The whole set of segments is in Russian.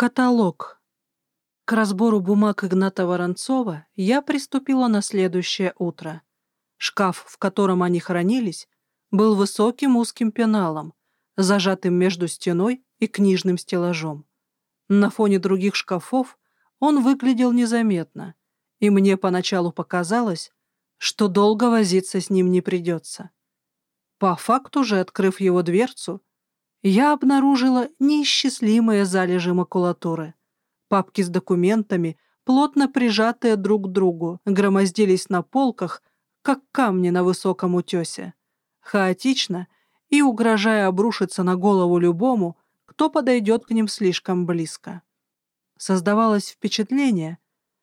Каталог. К разбору бумаг Игната Воронцова я приступила на следующее утро. Шкаф, в котором они хранились, был высоким узким пеналом, зажатым между стеной и книжным стеллажом. На фоне других шкафов он выглядел незаметно, и мне поначалу показалось, что долго возиться с ним не придется. По факту же, открыв его дверцу, я обнаружила неисчислимые залежи макулатуры. Папки с документами, плотно прижатые друг к другу, громоздились на полках, как камни на высоком утесе. Хаотично и угрожая обрушиться на голову любому, кто подойдет к ним слишком близко. Создавалось впечатление,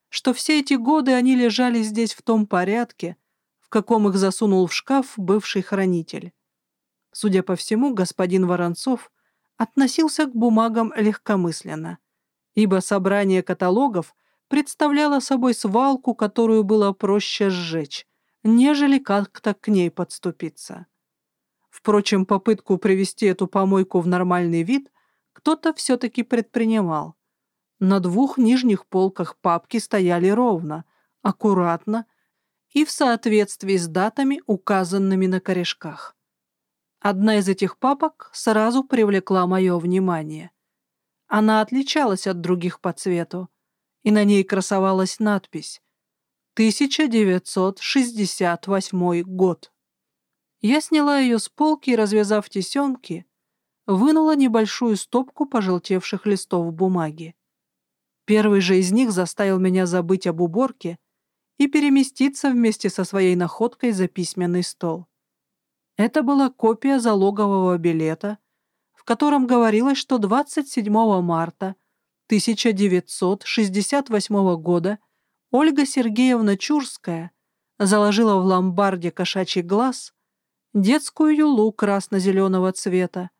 что все эти годы они лежали здесь в том порядке, в каком их засунул в шкаф бывший хранитель. Судя по всему, господин Воронцов относился к бумагам легкомысленно, ибо собрание каталогов представляло собой свалку, которую было проще сжечь, нежели как-то к ней подступиться. Впрочем, попытку привести эту помойку в нормальный вид кто-то все-таки предпринимал. На двух нижних полках папки стояли ровно, аккуратно и в соответствии с датами, указанными на корешках. Одна из этих папок сразу привлекла мое внимание. Она отличалась от других по цвету, и на ней красовалась надпись 1968 год. Я сняла ее с полки и, развязав тесемки, вынула небольшую стопку пожелтевших листов бумаги. Первый же из них заставил меня забыть об уборке и переместиться вместе со своей находкой за письменный стол. Это была копия залогового билета, в котором говорилось, что 27 марта 1968 года Ольга Сергеевна Чурская заложила в ломбарде кошачий глаз детскую юлу красно-зеленого цвета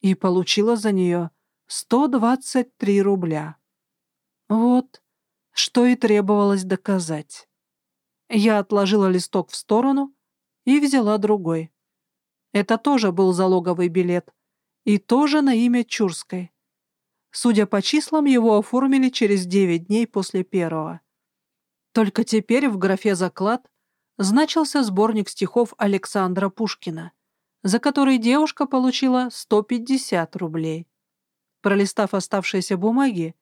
и получила за нее 123 рубля. Вот что и требовалось доказать. Я отложила листок в сторону и взяла другой. Это тоже был залоговый билет. И тоже на имя Чурской. Судя по числам, его оформили через 9 дней после первого. Только теперь в графе «Заклад» значился сборник стихов Александра Пушкина, за который девушка получила 150 рублей. Пролистав оставшиеся бумаги,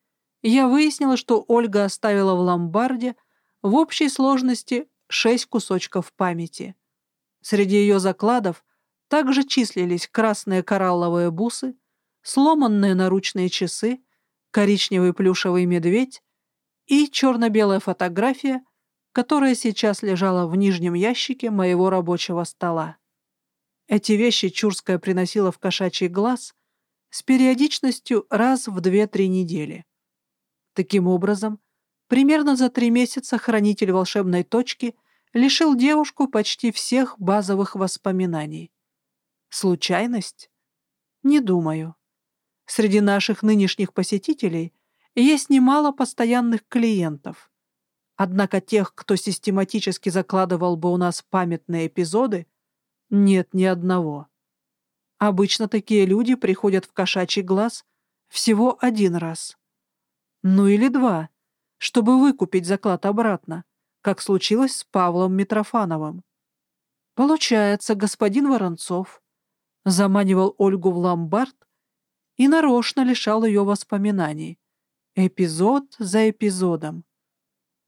я выяснила, что Ольга оставила в ломбарде в общей сложности шесть кусочков памяти. Среди ее закладов также числились красные коралловые бусы, сломанные наручные часы, коричневый плюшевый медведь и черно-белая фотография, которая сейчас лежала в нижнем ящике моего рабочего стола. Эти вещи Чурская приносила в кошачий глаз с периодичностью раз в две-три недели. Таким образом, примерно за три месяца хранитель волшебной точки лишил девушку почти всех базовых воспоминаний. Случайность? Не думаю. Среди наших нынешних посетителей есть немало постоянных клиентов. Однако тех, кто систематически закладывал бы у нас памятные эпизоды, нет ни одного. Обычно такие люди приходят в кошачий глаз всего один раз. Ну или два, чтобы выкупить заклад обратно, как случилось с Павлом Митрофановым. Получается, господин Воронцов заманивал Ольгу в ломбард и нарочно лишал ее воспоминаний. Эпизод за эпизодом.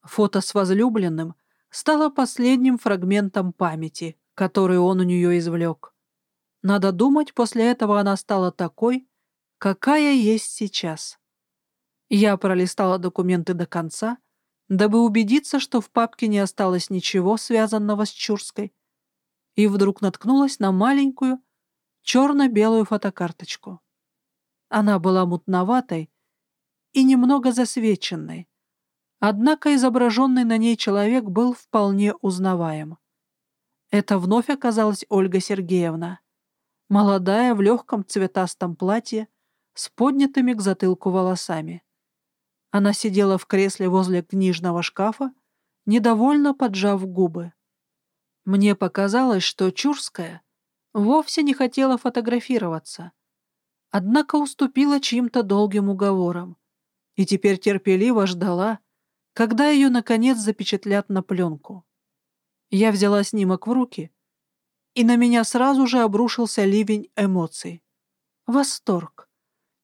Фото с возлюбленным стало последним фрагментом памяти, который он у нее извлек. Надо думать, после этого она стала такой, какая есть сейчас. Я пролистала документы до конца, дабы убедиться, что в папке не осталось ничего, связанного с Чурской, и вдруг наткнулась на маленькую, черно-белую фотокарточку. Она была мутноватой и немного засвеченной, однако изображенный на ней человек был вполне узнаваем. Это вновь оказалась Ольга Сергеевна, молодая в легком цветастом платье с поднятыми к затылку волосами. Она сидела в кресле возле книжного шкафа, недовольно поджав губы. Мне показалось, что Чурская — вовсе не хотела фотографироваться, однако уступила чьим-то долгим уговорам. и теперь терпеливо ждала, когда ее, наконец, запечатлят на пленку. Я взяла снимок в руки, и на меня сразу же обрушился ливень эмоций. Восторг.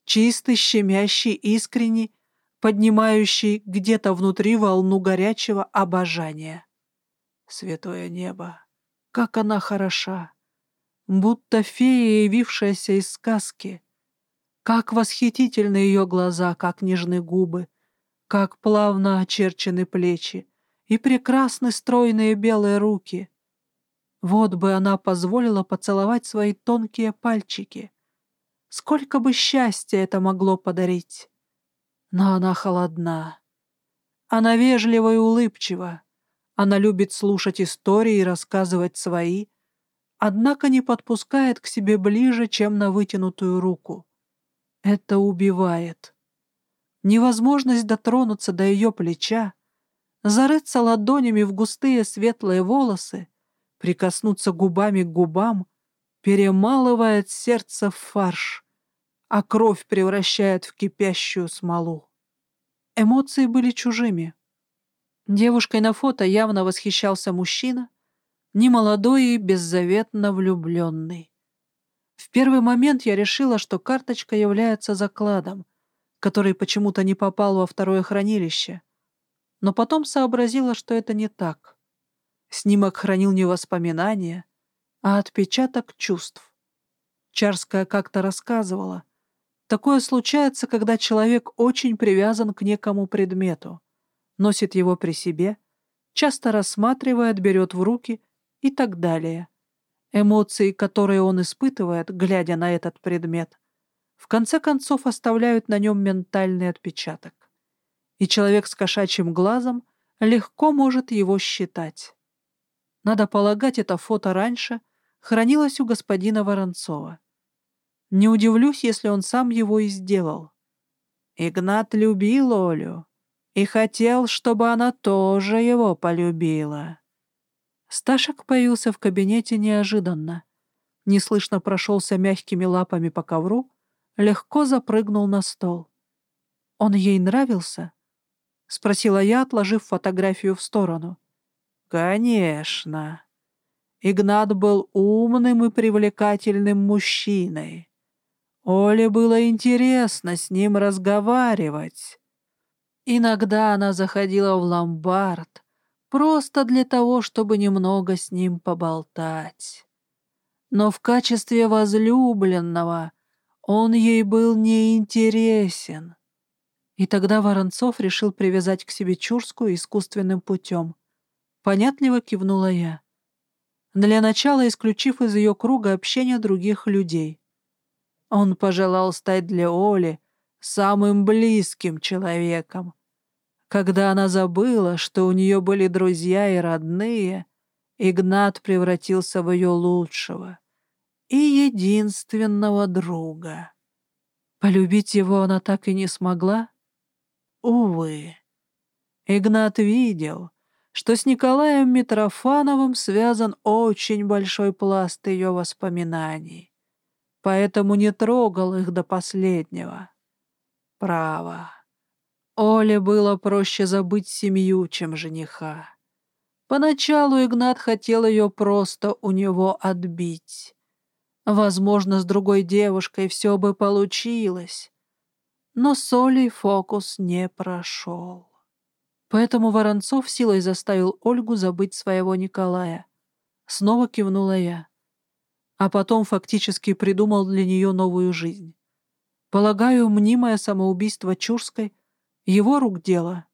Чистый, щемящий, искренний, поднимающий где-то внутри волну горячего обожания. Святое небо, как она хороша! Будто фея, явившаяся из сказки. Как восхитительны ее глаза, как нежны губы, как плавно очерчены плечи и прекрасны стройные белые руки. Вот бы она позволила поцеловать свои тонкие пальчики. Сколько бы счастья это могло подарить. Но она холодна. Она вежлива и улыбчива. Она любит слушать истории и рассказывать свои, однако не подпускает к себе ближе, чем на вытянутую руку. Это убивает. Невозможность дотронуться до ее плеча, зарыться ладонями в густые светлые волосы, прикоснуться губами к губам, перемалывает сердце в фарш, а кровь превращает в кипящую смолу. Эмоции были чужими. Девушкой на фото явно восхищался мужчина, немолодой и беззаветно влюбленный. В первый момент я решила, что карточка является закладом, который почему-то не попал во второе хранилище, но потом сообразила, что это не так. Снимок хранил не воспоминания, а отпечаток чувств. Чарская как-то рассказывала. Такое случается, когда человек очень привязан к некому предмету, носит его при себе, часто рассматривает, берет в руки и так далее. Эмоции, которые он испытывает, глядя на этот предмет, в конце концов оставляют на нем ментальный отпечаток. И человек с кошачьим глазом легко может его считать. Надо полагать, это фото раньше хранилось у господина Воронцова. Не удивлюсь, если он сам его и сделал. Игнат любил Олю и хотел, чтобы она тоже его полюбила. Сташек появился в кабинете неожиданно. Неслышно прошелся мягкими лапами по ковру, легко запрыгнул на стол. «Он ей нравился?» — спросила я, отложив фотографию в сторону. «Конечно. Игнат был умным и привлекательным мужчиной. Оле было интересно с ним разговаривать. Иногда она заходила в ломбард, просто для того, чтобы немного с ним поболтать. Но в качестве возлюбленного он ей был неинтересен. И тогда Воронцов решил привязать к себе Чурскую искусственным путем. Понятливо кивнула я. Для начала исключив из ее круга общения других людей. Он пожелал стать для Оли самым близким человеком, когда она забыла, что у нее были друзья и родные, Игнат превратился в ее лучшего и единственного друга. Полюбить его она так и не смогла? Увы. Игнат видел, что с Николаем Митрофановым связан очень большой пласт ее воспоминаний, поэтому не трогал их до последнего. Право. Оле было проще забыть семью, чем жениха. Поначалу Игнат хотел ее просто у него отбить. Возможно, с другой девушкой все бы получилось. Но с Олей фокус не прошел. Поэтому Воронцов силой заставил Ольгу забыть своего Николая. Снова кивнула я. А потом фактически придумал для нее новую жизнь. Полагаю, мнимое самоубийство Чурской — его рук дело.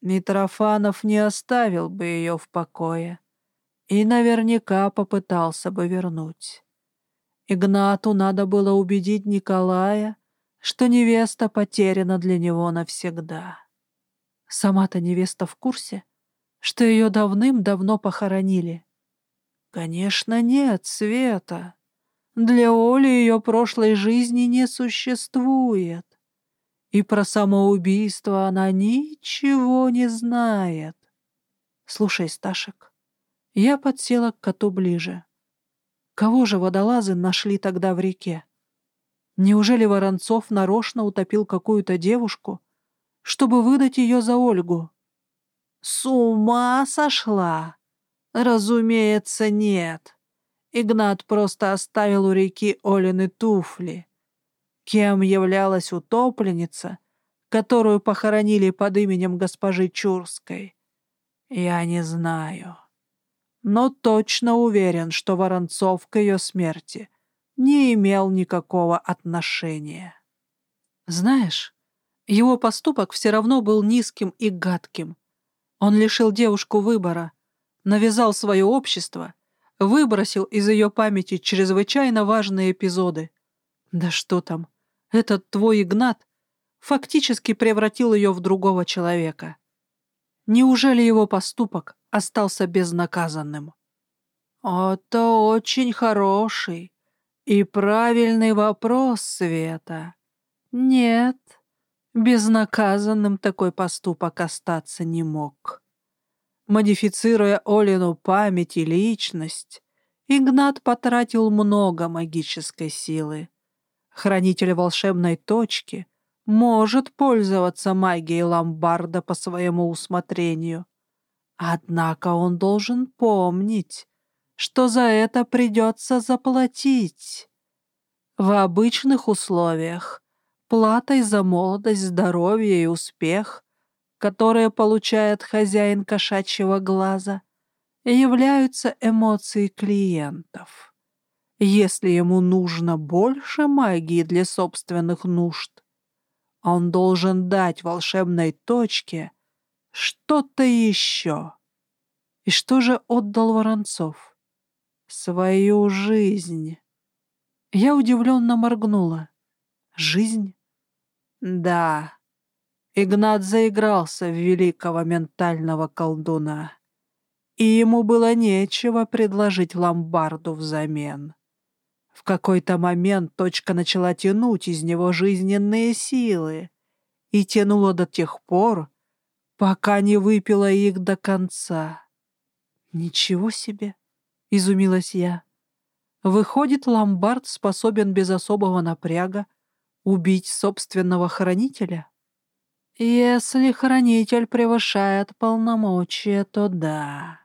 Митрофанов не оставил бы ее в покое и наверняка попытался бы вернуть. Игнату надо было убедить Николая, что невеста потеряна для него навсегда. Сама-то невеста в курсе, что ее давным-давно похоронили. Конечно, нет, Света. Для Оли ее прошлой жизни не существует и про самоубийство она ничего не знает. Слушай, Сташек, я подсела к коту ближе. Кого же водолазы нашли тогда в реке? Неужели Воронцов нарочно утопил какую-то девушку, чтобы выдать ее за Ольгу. С ума сошла? Разумеется, нет. Игнат просто оставил у реки Олины туфли. Кем являлась утопленница, которую похоронили под именем госпожи Чурской? Я не знаю. Но точно уверен, что Воронцов к ее смерти не имел никакого отношения. Знаешь, его поступок все равно был низким и гадким. Он лишил девушку выбора, навязал свое общество, выбросил из ее памяти чрезвычайно важные эпизоды. Да что там, этот твой Игнат фактически превратил ее в другого человека. Неужели его поступок остался безнаказанным? Это очень хороший и правильный вопрос, Света. Нет, безнаказанным такой поступок остаться не мог. Модифицируя Олину память и личность, Игнат потратил много магической силы. Хранитель волшебной точки может пользоваться магией ломбарда по своему усмотрению. Однако он должен помнить, что за это придется заплатить. В обычных условиях платой за молодость, здоровье и успех, которые получает хозяин кошачьего глаза, являются эмоции клиентов. Если ему нужно больше магии для собственных нужд, он должен дать волшебной точке что-то еще. И что же отдал Воронцов? Свою жизнь. Я удивленно моргнула. Жизнь? Да. Игнат заигрался в великого ментального колдуна. И ему было нечего предложить ломбарду взамен. В какой-то момент точка начала тянуть из него жизненные силы и тянула до тех пор, пока не выпила их до конца. «Ничего себе!» — изумилась я. «Выходит, ломбард способен без особого напряга убить собственного хранителя?» «Если хранитель превышает полномочия, то да.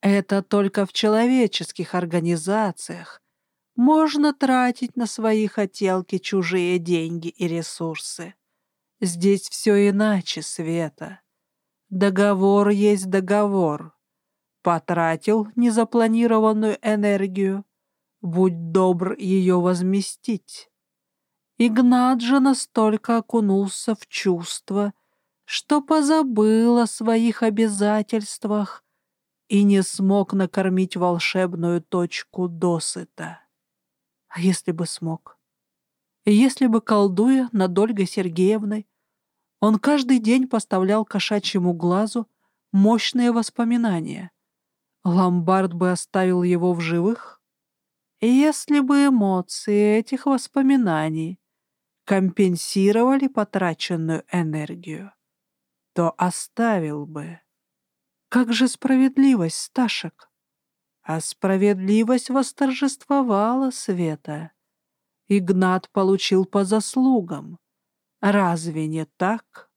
Это только в человеческих организациях можно тратить на свои хотелки чужие деньги и ресурсы. Здесь все иначе, Света. Договор есть договор. Потратил незапланированную энергию. Будь добр ее возместить. Игнат же настолько окунулся в чувства, что позабыл о своих обязательствах и не смог накормить волшебную точку досыта. А если бы смог? Если бы, колдуя над Ольгой Сергеевной, он каждый день поставлял кошачьему глазу мощные воспоминания, ломбард бы оставил его в живых? Если бы эмоции этих воспоминаний компенсировали потраченную энергию, то оставил бы. Как же справедливость, Сташек? А справедливость восторжествовала Света. Игнат получил по заслугам. Разве не так?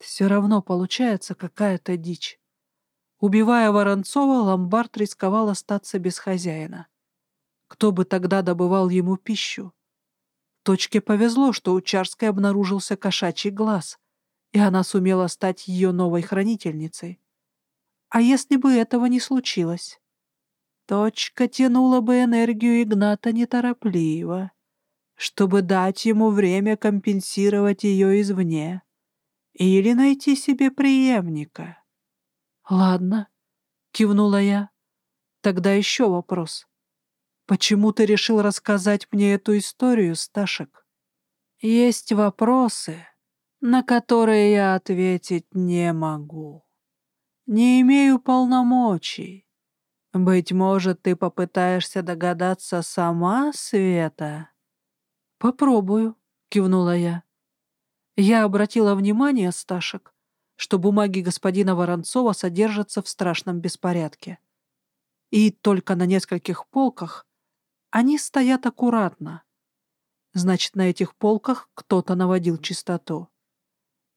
Все равно получается какая-то дичь. Убивая Воронцова, ломбард рисковал остаться без хозяина. Кто бы тогда добывал ему пищу? Точке повезло, что у Чарской обнаружился кошачий глаз, и она сумела стать ее новой хранительницей. А если бы этого не случилось? Точка тянула бы энергию Игната неторопливо, чтобы дать ему время компенсировать ее извне или найти себе преемника. «Ладно», — кивнула я. «Тогда еще вопрос. Почему ты решил рассказать мне эту историю, Сташек?» «Есть вопросы, на которые я ответить не могу. Не имею полномочий. Быть может, ты попытаешься догадаться сама, Света?» «Попробую», — кивнула я. Я обратила внимание, Сташек, что бумаги господина Воронцова содержатся в страшном беспорядке. И только на нескольких полках они стоят аккуратно. Значит, на этих полках кто-то наводил чистоту.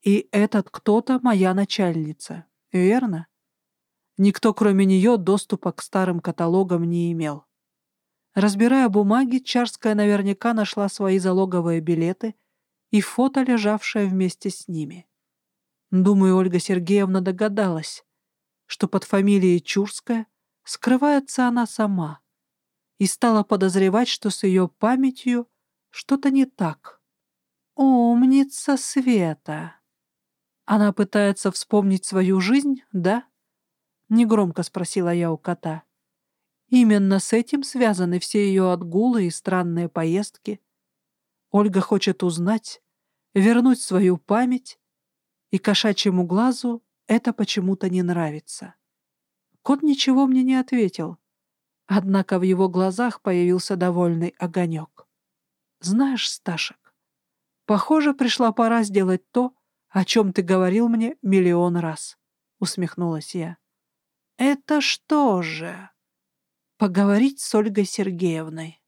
И этот кто-то моя начальница, верно? Никто, кроме нее, доступа к старым каталогам не имел. Разбирая бумаги, Чарская наверняка нашла свои залоговые билеты и фото, лежавшее вместе с ними. Думаю, Ольга Сергеевна догадалась, что под фамилией Чурская скрывается она сама, и стала подозревать, что с ее памятью что-то не так. «Умница Света!» Она пытается вспомнить свою жизнь, да? Негромко спросила я у кота. Именно с этим связаны все ее отгулы и странные поездки. Ольга хочет узнать, вернуть свою память, и кошачьему глазу это почему-то не нравится. Кот ничего мне не ответил, однако в его глазах появился довольный огонек. «Знаешь, Сташек, похоже, пришла пора сделать то, о чем ты говорил мне миллион раз», — усмехнулась я. «Это что же?» «Поговорить с Ольгой Сергеевной».